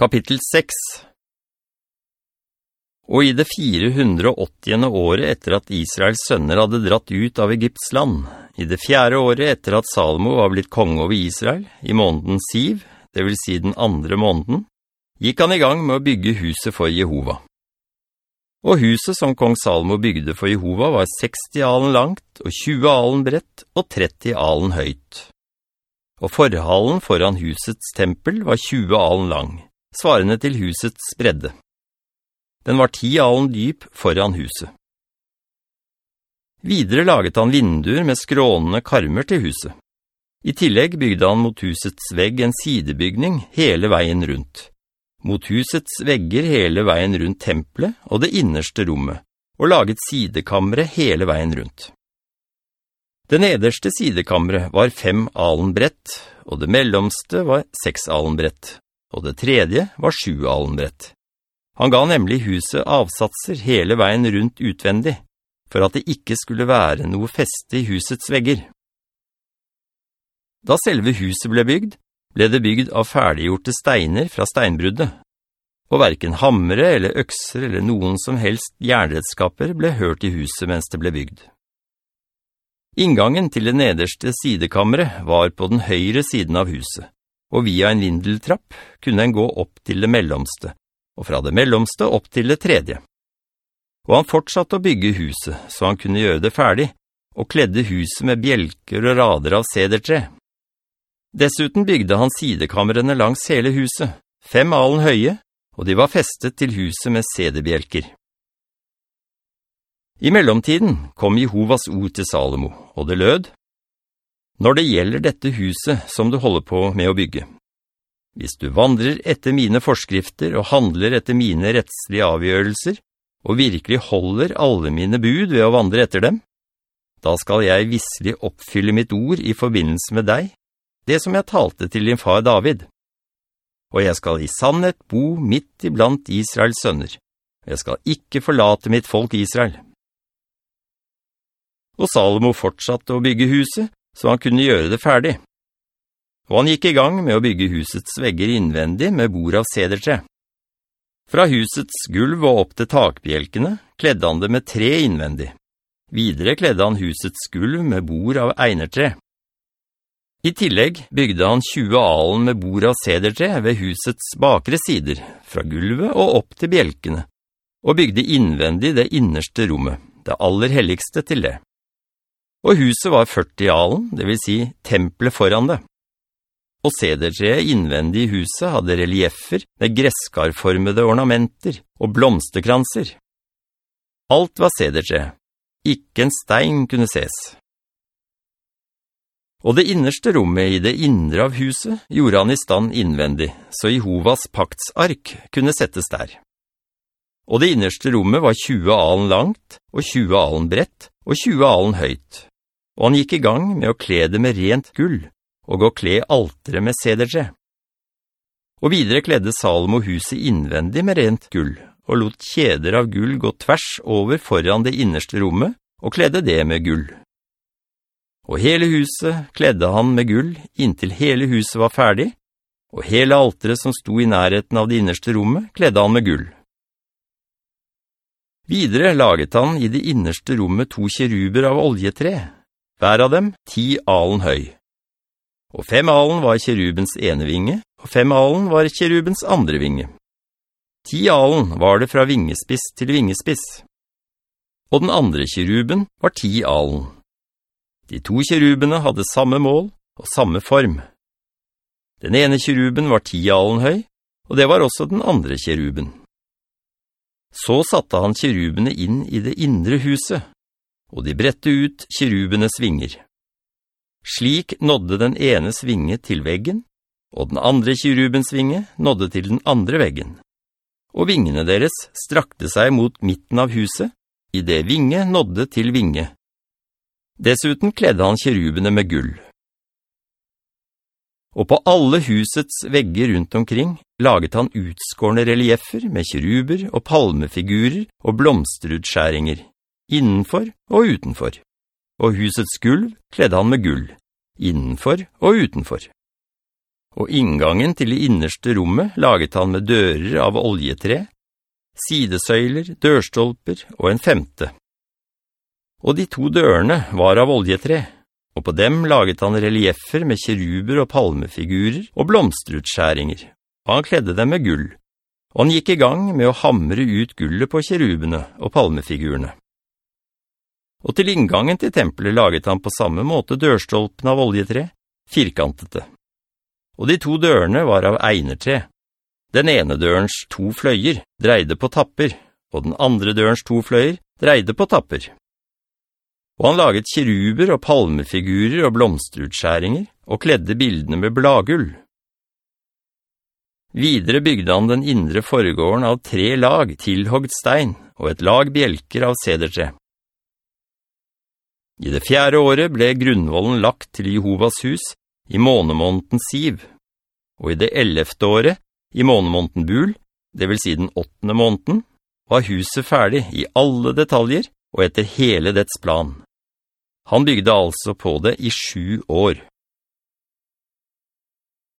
Kapittel 6 Og i det 480. året etter at Israels sønner hadde dratt ut av Egypts land, i det fjerde året etter at Salomo var blitt konge over Israel, i måneden Siv, det vil si den andre måneden, gikk han i gang med å bygge huset for Jehova. Og huset som kong Salomo bygde for Jehova var 60 alen langt, og 20 alen bredt, og 30 alen høyt. Og forhallen foran husets tempel var 20 alen lang svarende til husets bredde. Den var ti alen dyp foran huset. Videre laget han vinduer med skrånende karmer til huset. I tillegg bygde han mot husets vegg en sidebygning hele veien rundt. Mot husets vegger hele veien rundt tempelet og det innerste rommet, og laget sidekamre hele veien rundt. Det nederste sidekamre var fem alen brett, og det mellomste var seks alen brett, og det tredje var sju allenbrett. Han ga nemlig huset avsatser hele veien rundt utvendig, for at det ikke skulle være noe feste i husets vegger. Da selve huset ble bygd, ble det bygd av ferdiggjorte steiner fra steinbruddet, og hverken hamre eller økser eller noen som helst jernredskaper ble hørt i huset mens det ble bygd. Inngangen til det nederste sidekammeret var på den høyre siden av huset, og via en vindeltrapp kunne en gå opp til det mellomste, og fra det mellomste opp til det tredje. Og han fortsatte å bygge huset, så han kunne gjøre det ferdig, og kledde huset med bjelker og rader av sedertre. Dessuten bygde han sidekamrene langs hele huset, fem alen høye, og de var festet til huset med sederbjelker. I mellomtiden kom Jehovas ord til Salomo, og det lød, når det gjelder dette huset som du holder på med å bygge. Hvis du vandrer etter mine forskrifter og handler etter mine rettslige avgjørelser, og virkelig holder alle mine bud ved å vandre etter dem, da skal jeg visselig oppfylle mitt ord i forbindelse med deg, det som jeg talte til din far David. Og jeg skal i sannhet bo midt iblant Israels sønner. Jeg skal ikke forlate mitt folk Israel. Og Salomo fortsatte å bygge huset, så han kunne gjøre det ferdig. Og han gikk i gang med å bygge husets vegger innvendig med bord av sedertre. Fra husets gulv og opp til takbjelkene kledde han det med tre innvendig. Videre kledde han husets gulv med bord av einertre. I tillegg bygde han 20 alen med bord av sedertre ved husets bakre sider, fra gulvet og opp til bjelkene, og bygde innvendig det innerste rommet, det aller helligste til det og huset var 40 alen, det vil si tempelet foran det. Og sedertreet innvendig i huset hadde relieffer med gresskarformede ornamenter og blomsterkranser. Alt var sedertre. Ikke en stein kunne ses. Og det innerste rommet i det indre av huset gjorde han i stand innvendig, så Jehovas paktsark kunne settes der. Og det innerste rommet var 20 alen langt, og 20 alen brett, og 20 alen høyt og han gikk i gang med å kle det med rent gull, og å kle altere med sedertre. Og videre kledde Salomo huset innvendig med rent gull, og lot kjeder av gull gå tvers over foran det innerste rommet, og kledde det med gull. Og hele huset kledde han med gull inntil hele huset var ferdig, og hele altere som sto i nærheten av det innerste rommet kledde han med gull. Videre laget han i det innerste rommet to kjeruber av oljetre, hver av dem ti alen høy. Og fem alen var kjerubens ene vinge, og fem alen var kjerubens andre vinge. Ti alen var det fra vingespiss til vingespiss. Og den andre kjeruben var ti alen. De to kjerubene hadde samme mål og samme form. Den ene kjeruben var ti alen høy, og det var også den andre kjeruben. Så satte han kjerubene inn i det indre huset, og de brette ut kirubenes vinger. Slik nådde den ene svinge til veggen, og den andre kirubens vinge nådde til den andre veggen. Og vingene deres strakte seg mot midten av huset, i det vinge nådde til vinge. Dessuten kledde han kirubene med gull. Og på alle husets vegger rundt omkring laget han utskårne reliefer med kiruber og palmefigurer og blomsterutskjæringer innenfor og utenfor. Og husets gulv kledde han med gull, innenfor og utenfor. og inngangen til det innerste rommet laget han med dører av oljetre, sidesøyler, dørstolper og en femte. Og de to dørene var av oljetre, og på dem laget han reliefer med kjeruber og palmefigurer og blomsterutskjæringer, og han kledde dem med gull, og han gikk i gang med å hamre ut gullet på kjerubene og palmefigurene. Og til inngangen til tempelet laget han på samme måte dørstolpen av oljetre, firkantete. Og de to dørene var av einertre. Den ene dørens to fløyer dreide på tapper, og den andre dørens to fløyer dreide på tapper. Og han laget kiruber og palmefigurer og blomsterutskjæringer, og kledde bildene med blagull. Videre bygde han den indre foregården av tre lag tilhoggt stein, og et lag bjelker av sedertre. I det fjerde året ble grunnvollen lagt til Jehovas hus i månemånten Siv, og i det elefte året, i månemånten Bul, det vil si den åttende måneden, var huset ferdig i alle detaljer og etter hele dets plan. Han bygde altså på det i sju år.